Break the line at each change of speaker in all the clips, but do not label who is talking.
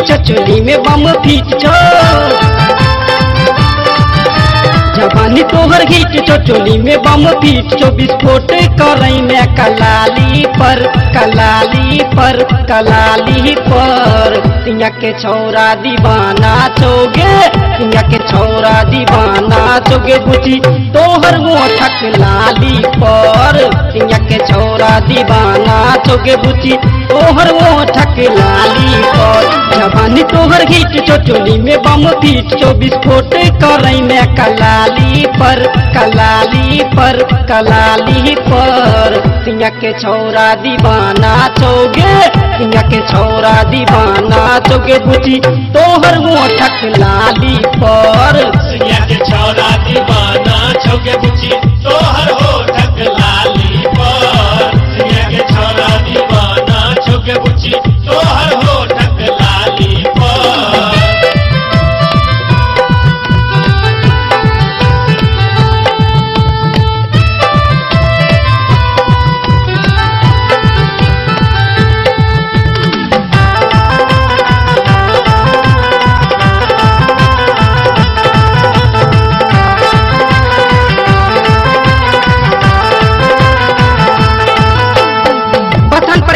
चोली में बम फीट छो जवानी तोहर हिट चो चोली में बम फीट छो विस्फोट करई में कलाली पर कलाली पर कलाली पर। तिया के छौरा दीवाना चोगे। तिया के छौरा दीवाना चोगे बुची। तोहर मोठक लाली पर। तिया के छौरा दीवाना चोगे बुची। तोहर मोठक लाली पर। जवानी तोहर हिट छो चोली में बम फीट छो विस्फोट करई में कलाली पर। कलाली पर कलाली पर। तिया के छौरा दीवाना चोगे। तिया के छौरा दीवाना चोगे बुची। तोहर मोठक लाली पर।
सिया के छौरा दीवाना छोके बुची तोहर हो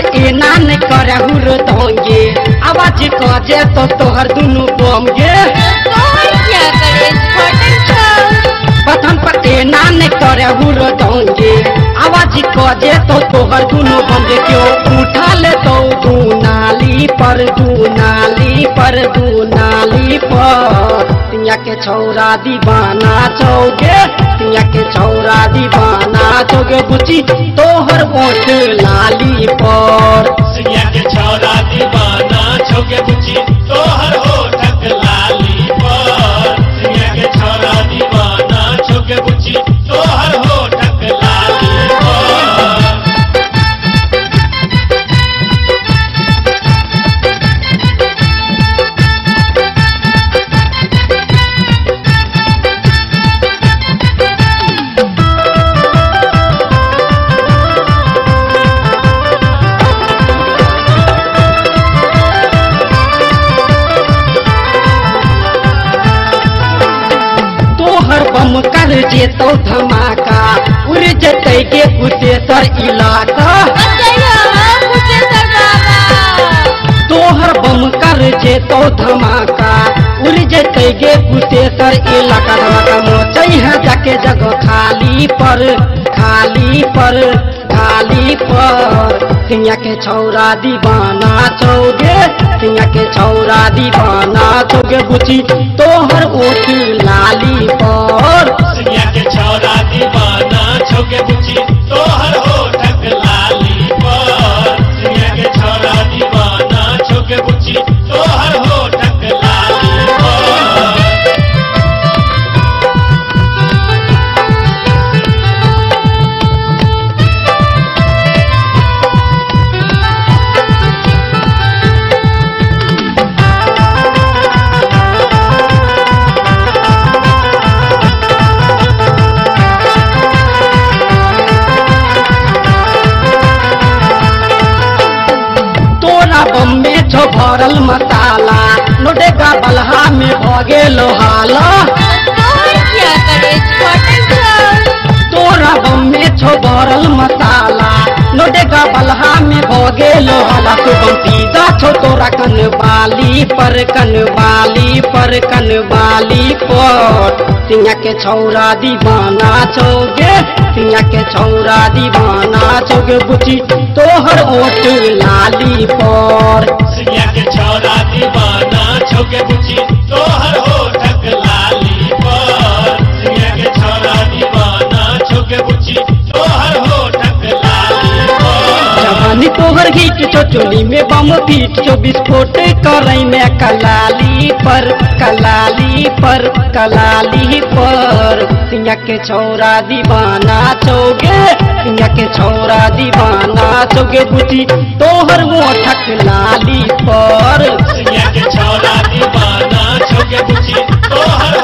पर
करे हुर दोंगे आवाज़ कजे तो तोहर दुनु बोमगे
और क्या करे फटन छो
बथन पर एना नहीं करे हुर दोंगे आवाज़ कजे तो तोहर दुनु बोमगे क्यों उठा ले तो दू नाली पर दू नाली पर दू नाली पर। तिया के छौरा दीवाना चौगे। तिया के छौरा दीवाना चौगे। बुची तोहर बोट लाली पर। कर तो धमाका उड़ जतै के कुशेश्वर इलाका। तोहर बम कर जे तो धमाका उड़ जतै के कुशेश्वर इलाका। धमाका मोचै है जाके जगह खाली पर खाली पर। खाली पर तिया के छौरा दीवाना चौगे सिया के छौरा दीवाना चौगे बुची तोहर ओठ लाली पर।
सिया के छौरा दीवाना चौगे बुची
छो भरल मसाला, लोडेगा बलहा में भगे लोहाला। तोरा बम में छो भरल मसाला, लोडेगा बलहा में भगे लोहाला। तू बम पीदा छो तोरा कनवाली, पर कनवाली पर कनवाली पर तिया के छौरा दीवाना चौगे तिया के छौरा दीवाना चौगे बुची तोहर ओठ लाली पर।
सिया के छौरा दीवाना छोके बुची तोहर ठक लाली पर। सिया के छौरा दीवाना छोके बुची तोहर ठक लाली पर
जवानी तोहर हिट छो चोली में बम फीट छो विस्फोट करई में कलाली पर कलाली पर कलाली पर। तिया के छौरा दीवाना चौगे दुनिया के छोरा दीवाना चौके बुची तोहर वो ठक लाली पर।
दुनिया के छोरा दीवाना चौके बुची तोहर